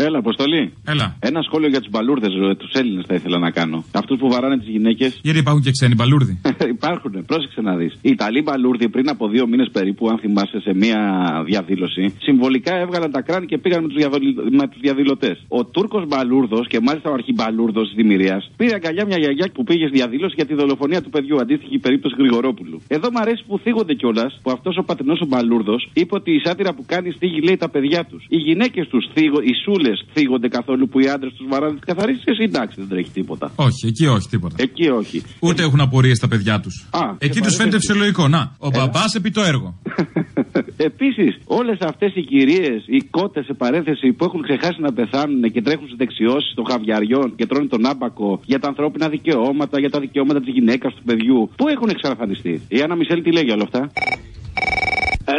Έλα, Αποστολή. Έλα. Ένα σχόλιο για τους μπαλούρδες, τους Έλληνες θα ήθελα να κάνω. Αυτούς που βαράνε τις γυναίκες. Γιατί υπάρχουν και ξένοι μπαλούρδοι; Υπάρχουν, πρόσεξε να δεις. Οι Ιταλοί μπαλούρδοι πριν από δύο μήνες περίπου, αν θυμάσαι, σε μία διαδήλωση, συμβολικά έβγαλαν τα κράνη και πήγαν με τους διαδηλωτές. Ο Τούρκος μπαλούρδος και μάλιστα ο αρχιμπαλούρδος τη Δημηρία πήρε αγκαλιά μια γιαγιά που πήγε στη διαδήλωση για τη δολοφονία του παιδιού. Αντίστοιχη περίπτωση Γρηγορόπουλου. Εδώ μου αρέσει που θίγονται κιόλας που αυτός ο πατρινός ο μπαλούρδος είπε ότι η σάτυρα που κάνει στίγη λέει τα παιδιά τους. Οι γυναίκες τους, οι σούλες θίγονται καθόλου που οι άντρες τους βαράνε τις καθαρίσει. Εντάξει, δεν τρέχει τίποτα. Όχι, εκεί όχι τίποτα. Εκεί όχι. Ούτε έχουν απορίες στα παιδιά τους. Εκεί τους φαίνεται φυσιολογικό. Να, ο μπαμπάς επί το έργο. Επίσης, όλες αυτές οι κυρίες, οι κότες σε παρένθεση που έχουν ξεχάσει να πεθάνουν και τρέχουν στι δεξιώσεις των χαβιαριών και τρώνε τον άμπακο για τα ανθρώπινα δικαιώματα, για τα δικαιώματα της γυναίκας, του παιδιού, πού έχουν εξαφανιστεί; Η Άννα Μισελ τι λέει για όλα αυτά.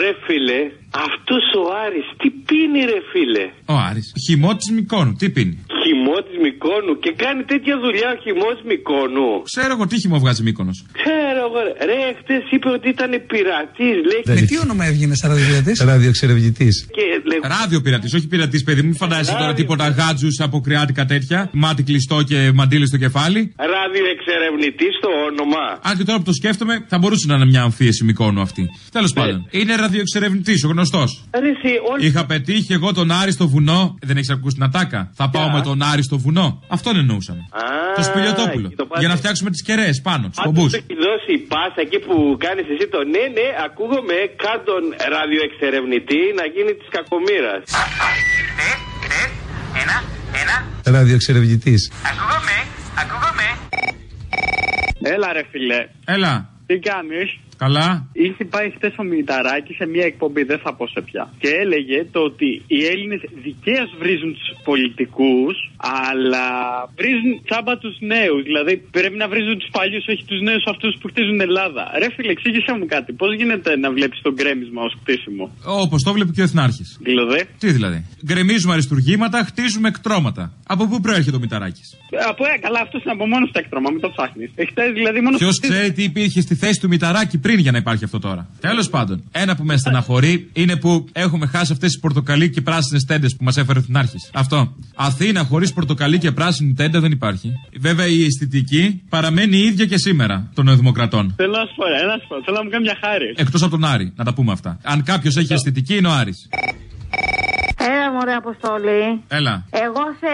Ρε φίλε, αυτός ο Άρης τι πίνει ρε φίλε; Ο Άρης, χυμό τη Μικόνου, τι πίνει; Χυμό τη Μικόνου και κάνει τέτοια δουλειά ο χυμό Μικόνου. Ξέρω εγώ τι χυμό βγάζει Μήκονος. Ξέρω εγώ. Ρε, χτε είπε ότι ήταν πειρατής. Με τι όνομα έβγαινε ραδιοπειρατή. Ραδιοεξερευνητή. Λε... Ράδιο πειρατής, όχι πειρατής, παιδί μου. Μην φαντάζεσαι τώρα τίποτα γάτζους από κρεάτικα τέτοια. Μάτι κλειστό και μαντίλε στο κεφάλι. Ραδιοεξερευνητή το όνομα. Αν και τώρα που το σκέφτομαι, θα μπορούσε να είναι μια αμφίεση Μικόνου αυτή. Τέλος πάντων. Είναι ραδιοεξερευνητής, ο γνωστός. Όλοι... Είχα πετύχει εγώ τον Άρη στο βουνό. Δεν έχεις ακούσει την ατάκα; Θα πάω με τον Άρη στο βουνό. Αυτόν εννοούσαμε. Α, το σπηλιοτόπουλο. το Για να φτιάξουμε τις κεραίες πάνω, τους πομπούς. Αν έχει δώσει πάσα εκεί που κάνεις εσύ το ναι, ναι, ακούγομαι κάτον ραδιοεξερευνητή να γίνει της κακομήρα. Ναι, ναι, ένα, ένα. Ραδιοεξερευνητής. Ακούγομαι, ακούγομαι. Έλα ρε φιλέ. Έλα. Τι κάνεις; Καλά. Είχε πάει χτες ο Μηταράκης σε μια εκπομπή, δεν θα πω σε πια. Και έλεγε το ότι οι Έλληνες δικαίως βρίζουν τους πολιτικούς, αλλά βρίζουν τσάμπα τους νέους. Δηλαδή πρέπει να βρίζουν τους παλιούς, όχι τους νέους αυτούς που χτίζουν Ελλάδα. Ρε φίλε, εξήγησέ μου κάτι. Πώς γίνεται να βλέπεις το γκρέμισμα ως χτίσιμο. Όπως το βλέπει και ο Εθνάρχης. Δηλαδή. Τι δηλαδή; Γκρεμίζουμε αριστουργήματα, χτίζουμε εκτρώματα. Από πού προέρχεται ο Μηταράκης; Από ε, καλά, αυτός είναι από μόνος τα εκτρώμα, μην το ψάχνεις. Εχθέ δηλαδή μόνος. Ποιος ξέρει τι υπήρχε στη θέση του Μηταράκη πριν για να υπάρχει αυτό τώρα. Τέλος πάντων, ένα που με στεναχωρεί είναι που έχουμε χάσει αυτές τις πορτοκαλί και πράσινες τέντες που μας έφερε ο Εθνάρχη. Αυτό. Αθήνα χωρίς πορτοκαλί και πράσινη τέντα δεν υπάρχει. Βέβαια η αισθητική παραμένει η ίδια και σήμερα των Νεοδημοκρατών. Θέλω να σου πω, ένα σου πω, θέλω να μου κάνει μια χάρη. Εκτός από τον Άρη, να τα πούμε αυτά. Αν κάποιος έχει αισθητική είναι ο Άρης. Έλα μωρέ Αποστολή. Έλα. Εγώ σε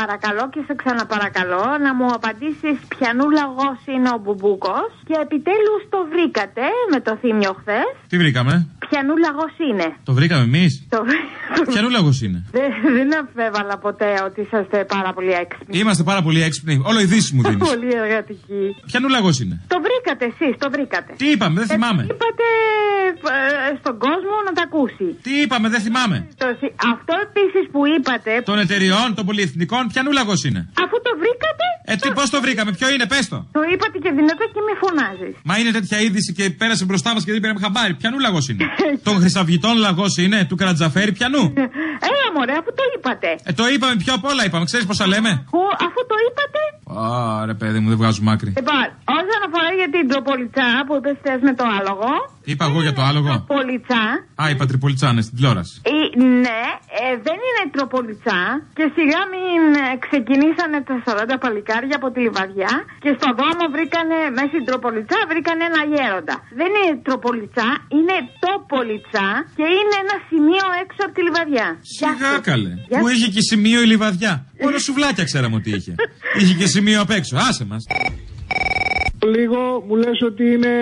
παρακαλώ και σε ξαναπαρακαλώ να μου απαντήσεις ποιανού λαγός είναι ο Μπουμπούκος και επιτέλους το βρήκατε με το θύμιο χθες. Τι βρήκαμε; Ποιανού λαγός είναι. Το βρήκαμε εμείς; Το... Ποιανού λαγός είναι; Δεν, δεν αφέβαλα ποτέ ότι είσαστε πάρα πολύ έξυπνοι. Είμαστε πάρα πολύ έξυπνοι. Όλο ειδήσει μου δίνεις. πολύ εργατικοί. Ποιανού λαγός είναι; Το βρήκατε εσείς, το βρήκατε. Τι είπαμε, δεν θυμάμαι. Ε, είπατε ε, στον κόσμο να τα ακούσει. Τι είπαμε, δεν θυμάμαι. Το, αυτό επίσης που είπατε. Των εταιριών, των πολυεθνικών, ποιανού λαγό είναι. Αφού το βρήκατε. Ε, τι, πώς το βρήκαμε, ποιο είναι, πες το. Το είπατε και δυνατά και με φωνάζεις. Μα είναι τέτοια είδηση και πέρασε μπροστά μας και δεν πήραμε χαμπάρι. Ποιανού λαγό είναι. Των Χρυσαυγητών λαγός είναι, του Καρατζαφέρη, ποιανού. Έλα, μωρέ, αφού το είπατε. Ε, το είπαμε πιο απ' όλα, είπαμε. Ξέρεις πόσα λέμε; Ο, αφού το είπατε. Άρα, παιδί μου, δεν βγάζουμε άκρη. Λοιπόν, όσον αφορά για την τροπολιτσά που είπες με το άλογο. Είπα εγώ για το άλογο. Τροπολιτσά. Α, είπα τριπολιτσά, ναι, στην τηλεόραση. Ε, ναι, ε, δεν είναι τροπολιτσά και σιγά μην ε, ξεκινήσανε τα 40 παλικάρια από τη λιβαδιά και στο δρόμο βρήκανε, μέσα στην τροπολιτσά βρήκανε ένα γέροντα. Δεν είναι τροπολιτσά, είναι τοπολιτσά και είναι ένα σημείο έξω από τη λιβαδιά. Σιγά καλέ. Που είχε και σημείο η λιβαδιά; Μόνο σουβλάκια ξέραμε ότι είχε. είχε και σημείο απ' έξω. Άσε μας. Λίγο μου λες ότι είναι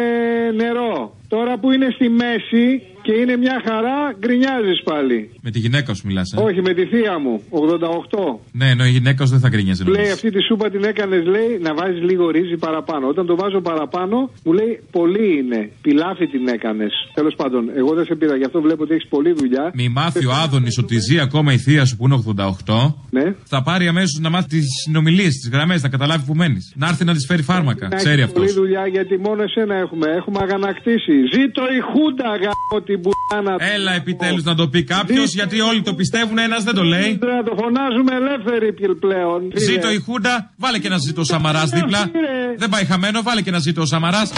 νερό. Τώρα που είναι στη μέση και είναι μια χαρά, γκρινιάζεις πάλι. Με τη γυναίκα σου μιλάς, ε; Όχι, με τη θεία μου, 88. Ναι, ενώ η γυναίκα σου δεν θα γκρινιάζει. Λέει αυτή τη σούπα την έκανες, λέει, να βάζεις λίγο ρύζι παραπάνω. Όταν το βάζω παραπάνω, μου λέει πολύ είναι. Πιλάφι την έκανες. Τέλος πάντων, εγώ δεν σε πήρα, γι' αυτό βλέπω ότι έχεις πολλή δουλειά. Μη μάθει ο Άδωνης ότι ζει ακόμα η θεία σου που είναι 88. Ναι. Θα πάρει αμέσως να μάθει τις συνομιλίες, τις γραμμές, να καταλάβει που μένεις. Να έρθει να της φέρει φάρμακα. Να Ξέρει αυτός. Πολλή δουλειά γιατί μόνο εσένα έχουμε. Έχουμε αγανακτήσει. Ζήτω η Χούντα, γάμο την μπουράνα. Έλα επιτέλους να το πει κάποιος, γιατί όλοι το πιστεύουν, ένας δεν το λέει. Να το φωνάζουμε ελεύθεροι πλέον. Ζήτω η Χούντα, βάλε και ένα ζήτω ο Σαμαράς δίπλα. Δεν πάει χαμένο, βάλε και ένα ζήτω ο Σαμαράς.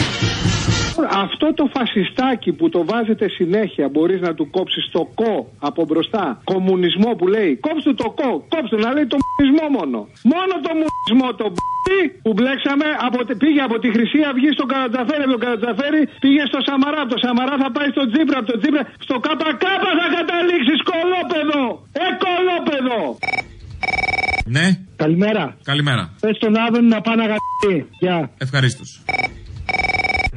Αυτό το φασιστάκι που το βάζετε συνέχεια μπορείς να του κόψεις το κο από μπροστά. Κομμουνισμό που λέει. Κόψτε το κο. Κόψτε να λέει το μουνισμό μόνο. Μόνο το μουνισμό το μπι που μπλέξαμε από, τη- πήγε από τη Χρυσή Αυγή στο Καρατζαφέρι. Από το Καρατζαφέρι πήγε στο Σαμαρά. Από το Σαμαρά θα πάει στο Τζίπρα. Από το Τζίπρα στο ΚΚ θα καταλήξει κολόπεδο. Ε, κολόπεδο. Ναι, Καλημέρα. καλημέρα. Πες στον Άδωνη να πάει να γαμπτεί. Γεια. Ευχαρίστως.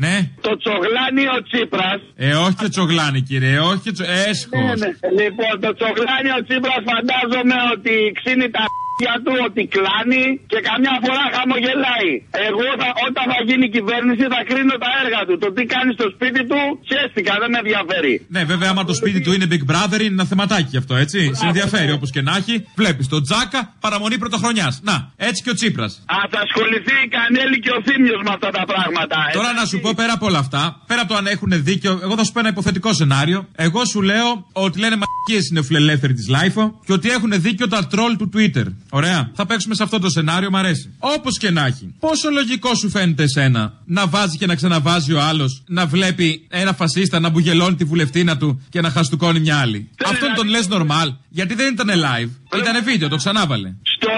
Ναι. Το τσογλάνι ο Τσίπρας. Ε, όχι και τσογλάνι, κύριε, όχι και τσο... Έσχος. Λοιπόν, το τσογλάνι ο Τσίπρας φαντάζομαι ότι ξύνει τα για του, ότι κλάνει και καμιά φορά χαμογελάει. Εγώ θα, όταν θα γίνει κυβέρνηση θα κρίνω τα έργα του. Το τι κάνει στο σπίτι του, χαίστηκα, δεν με ενδιαφέρει. Ναι, βέβαια, άμα το σπίτι του είναι Big Brother, είναι ένα θεματάκι αυτό, έτσι. Σε ενδιαφέρει όπως και να έχει. Βλέπεις τον Τζάκα, παραμονή πρωτοχρονιάς. Να, έτσι και ο Τσίπρας. Α, θα ασχοληθεί η Κανέλη και ο Θήμιος με αυτά τα πράγματα. ε. Τώρα να σου πω πέρα από όλα αυτά, πέρα από το αν έχουν δίκιο, εγώ θα σου πω ένα υποθετικό σενάριο. Εγώ σου λέω ότι λένε μαγικίε είναι φιλελεύθεροι της Lifo και ότι έχουν δίκιο τα τρόλ του Twitter. Ωραία. Θα παίξουμε σε αυτό το σενάριο, μ' αρέσει. Όπως και να έχει. Πόσο λογικό σου φαίνεται εσένα να βάζει και να ξαναβάζει ο άλλος, να βλέπει ένα φασίστα να μπουγελώνει τη βουλευτήνα του και να χαστούκώνει μια άλλη; Αυτόν τον λες normal, γιατί δεν ήταν live. Ήταν βίντεο, το ξανάβαλε.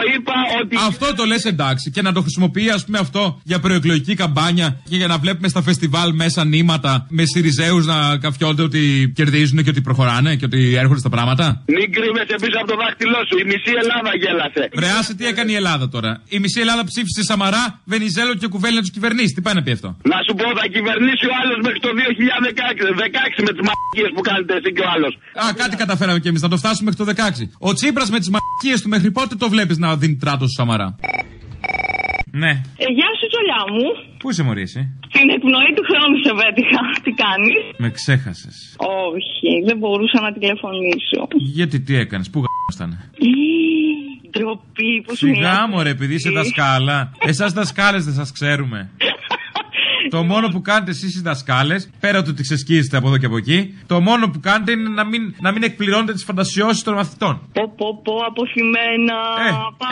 Στο είπα ότι. Αυτό το λες εντάξει και να το χρησιμοποιεί, ας πούμε, αυτό για προεκλογική καμπάνια και για να βλέπουμε στα φεστιβάλ μέσα νήματα με Σιριζέους να καφιόνται ότι κερδίζουν και ότι προχωράνε και ότι έρχονται στα πράγματα. Μην κρύβεσαι πίσω από το δάχτυλό σου. Η μισή Ελλάδα γέλασε. Βρεάσε τι έκανε η Ελλάδα τώρα. Η μισή Ελλάδα ψήφισε Σαμαρά, Βενιζέλο και κουβέλη να τους κυβερνήσεις. Τι πάει να πει αυτό; Να σου πω, θα κυβερνήσει ο άλλος μέχρι το 2016 με τις μαγικίε που κάνετε εσύ και ο άλλος. Α, κάτι καταφέραμε κι εμείς να το φτάσουμε μέχρι το 16. Ο Τσίπρας με τις μαγικίε του μέχρι πότε το βλέπεις να δίνει τράτο στο Σαμαρά. Ναι. Ε, γεια σου, τσολιά μου. Πού είσαι, Μωρή, εσύ; Στην εκπνοή του χρόνου σε πέτυχα. Τι κάνεις; Με ξέχασες. Όχι, δεν μπορούσα να τηλεφωνήσω. Γιατί τι έκανες, πού γάμισταν. Ι, Ντροπή, πώς Σιγά μου ρε, επειδή είσαι δασκάλα. Εσάς δασκάλες δεν σας ξέρουμε. Το μόνο που κάνετε εσείς οι δασκάλες, πέρα ότι τη ξεσκίζετε από εδώ και από εκεί, το μόνο που κάνετε είναι να μην, να μην εκπληρώνετε τις φαντασιώσεις των μαθητών. Πω, πω, πω, αποθυμένα.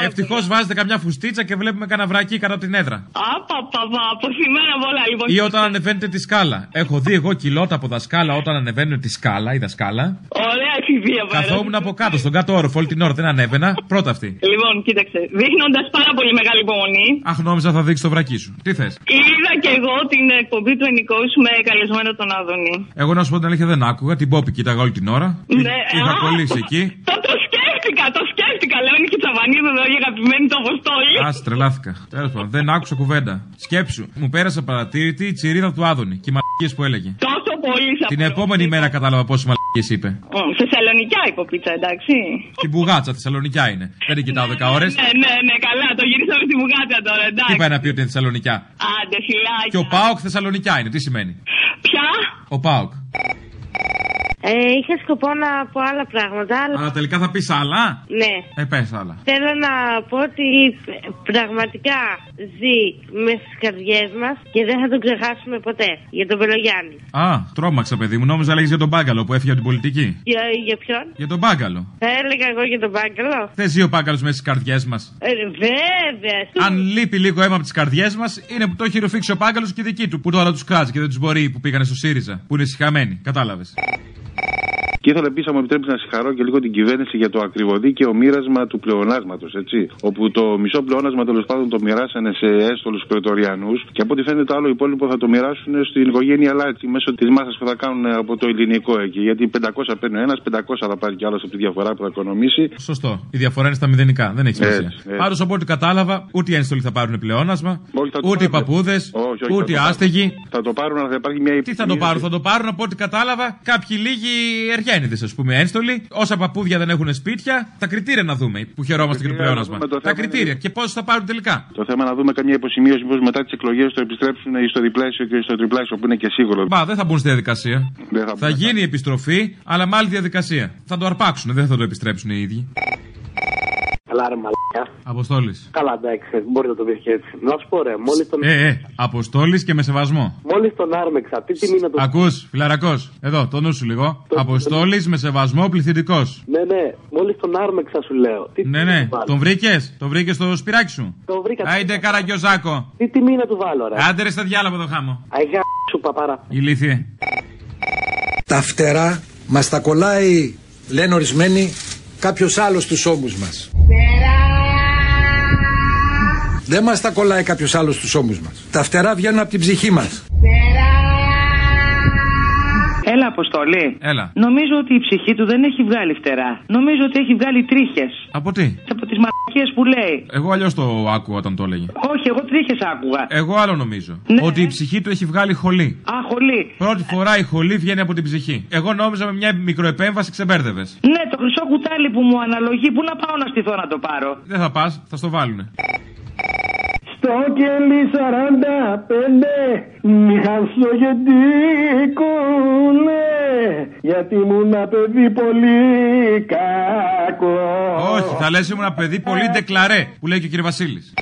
Ε, ευτυχώς βάζετε καμιά φουστίτσα και βλέπουμε κανένα βρακί κατά την έδρα. Απαπαπα, αποθυμένα πολλά λοιπόν. Ή όταν ανεβαίνετε τη σκάλα. Έχω δει εγώ κιλότα από δασκάλα όταν ανεβαίνουν τη σκάλα, η δασκάλα. Ωραία εφηβεία βέβαια. Καθόμουν από κάτω, στον κάτω όροφο όλη την ώρα, δεν ανέβαινα. Πρώτα αυτή. Λοιπόν, κοίταξε. Δείχνοντας πάρα πολύ μεγάλη υπομονή, Αχ, νόμιζα θα δείξει το βρακί σου. Τι θες; είδα και εγώ την εκπομπή του Ενικού με καλεσμένο τον Άδωνη. Εγώ να σου πω την αλήθεια δεν άκουγα, την Πόπη κοίταγα όλη την ώρα. Ναι, Είχα α, κολλήσει εκεί. Το, το σκέφτηκα, το σκέφτηκα. Λέω είναι και τσαβανίδα εδώ η αγαπημένη του Αποστόλη. Α, τρελάθηκα. Τέλος πάντων, δεν άκουσα κουβέντα. Σκέψου, μου πέρασε παρατήρητη η τσιρίδα του Άδωνη και οι μαλακίες που έλεγε. Τόσο πολύ σε Την επόμενη μέρα κατάλαβα πόσε μαλακίε είπε. Μ, Θεσσαλονικιά υποπίτσα, εντάξει. Την μπουγάτσα, Θεσσαλονικιά είναι. Δεν την κοιτάω 10 ώρες. Ναι, ναι, ναι, καλά, το γυρίσαμε στη Μπουγάτσα τώρα, Τι εντάξει. πάει να πει ότι είναι Θεσσαλονικιά; Άντε, φυλάκια. Και ο Πάοκ Θεσσαλονικιά είναι. Τι σημαίνει; Ποια; Ο Πάοκ. Ε, είχα σκοπό να πω άλλα πράγματα, αλλά. Αλλά τελικά θα πεις άλλα; Ναι. Ε, πες άλλα. Θέλω να πω ότι πραγματικά ζει μέσα στις καρδιές μας και δεν θα τον ξεχάσουμε ποτέ. Για τον Πελογιάννη. Α, τρόμαξα, παιδί μου. Νόμιζα λέγες για τον Μπάγκαλο που έφυγε από την πολιτική. Για, για ποιον; Για τον Μπάγκαλο. Θα έλεγα εγώ για τον Μπάγκαλο. Δεν ζει ο Μπάγκαλος μέσα στις καρδιές μας; Ε, βέβαια. Αν λείπει λίγο αίμα από τις καρδιές μας, είναι που το έχει ρουφήξει ο Μπάγκαλος και δική του. Που τώρα τους κράτησε και δεν τους μπορεί που πήγανε στο ΣΥΡΙΖΑ. Που είναι συχαμένοι. Κατάλαβες. Και ήθελα επίσης, αν μου επιτρέψει, να συγχαρώ και λίγο την κυβέρνηση για το ακριβοδίκαιο μοίρασμα του πλεονάσματος. Όπου το μισό πλεόνασμα τέλος πάντων το μοιράσανε σε έστολου πρετοριανούς και από ό,τι φαίνεται το άλλο υπόλοιπο θα το μοιράσουν στην οικογένεια Λάτσι μέσω της μάσας που θα κάνουν από το ελληνικό εκεί. Γιατί 500 παίρνει ο ένας, 500 θα πάρει κι άλλος από τη διαφορά που θα οικονομήσει. Σωστό. Η διαφορά είναι στα μηδενικά. Δεν έχει σημασία. Έτσι, έτσι. Πάντω από ό,τι κατάλαβα, ούτε οι ένστολοι θα πάρουν πλεόνασμα, Όχι, θα το ούτε οι πάρουν. παππούδες, Όχι, όχι, ούτε οι θα το άστεγοι. πάρουν. Θα το πάρουν, αλλά θα υπάρχει μια Τι θα το πάρουν, θα το πάρουν από ό,τι κατάλαβα κάποιοι λίγοι εργένιδε, ας πούμε, ένστολοι. Όσα παππούδια δεν έχουν σπίτια, τα κριτήρια να δούμε που χαιρόμαστε για το Κριτήρια να πλεόνασμα. δούμε, το Τα θέμα κριτήρια είναι- και πόσου θα πάρουν τελικά. Το θέμα να δούμε καμιά υποσημείωση πώς μετά τις εκλογές το επιστρέψουν στο διπλάσιο και στο τριπλάσιο που είναι και σίγουρο. Μπα, δεν θα μπουν στη διαδικασία. Δεν θα Θα γίνει η επιστροφή, αλλά με άλλη διαδικασία. Θα το αρπάξουν, δεν θα το επιστρέψουν οι ίδιοι. Καλά, ρε μαλακά. Αποστόλης. Καλά, εντάξει, μπορεί να το πεις και έτσι. Να σου πω, ρε, μόλις τον, Ε, ε, Αποστόλης και με σεβασμό. μόλις τον άρμεξα, τι τιμή να το Ακούς, φιλαρακός. Εδώ, το νου σου λίγο. Αποστόλης με σεβασμό πληθυντικός. Ναι, ναι, μόλις τον άρμεξα σου λέω. Τι Ναι, τιμή να ναι. του βάλω; Τον βρήκες, τον βρήκες στο σπυράκι σου; Το βρήκα. Άιντε καραγκιόζάκο. Τι τιμή να του βάλω, ρε; Άντε ρε στα διάλογο το χάμω. Αγιά σου παπάρα. Ηλίθιε. Τα φτερά μας τα κολλάει, λένε ορισμένοι, κάποιος άλλος στους ώμους μας. Δεν μας τα κολλάει κάποιος άλλος στους ώμους μας. Τα φτερά βγαίνουν από την ψυχή μας. Έλα, Αποστολή. Έλα. Νομίζω ότι η ψυχή του δεν έχει βγάλει φτερά. Νομίζω ότι έχει βγάλει τρίχες. Από τι; Από τις μαλακίες που λέει. Εγώ αλλιώς το άκουγα όταν το έλεγε. Όχι, εγώ τρίχες άκουγα. Εγώ άλλο νομίζω. Ναι. Ότι η ψυχή του έχει βγάλει χολή. Α, χολή. Πρώτη φορά η χολή βγαίνει από την ψυχή. Εγώ νόμιζα με μια μικροεπέμβαση ξεμπέρδευες. Ναι, το χρυσό κουτάλι που μου αναλογεί, πού να πάω να στηθώ να το πάρω. Δεν θα πας, θα στο βάλουνε. Στο κελί 45 μη χάσω γιατί κουλέ γιατί ήμουν ένα παιδί πολύ κακό Όχι, θα λες ήμουν παιδί πολύ ντεκλαρέ που λέει και ο κύριος Βασίλης.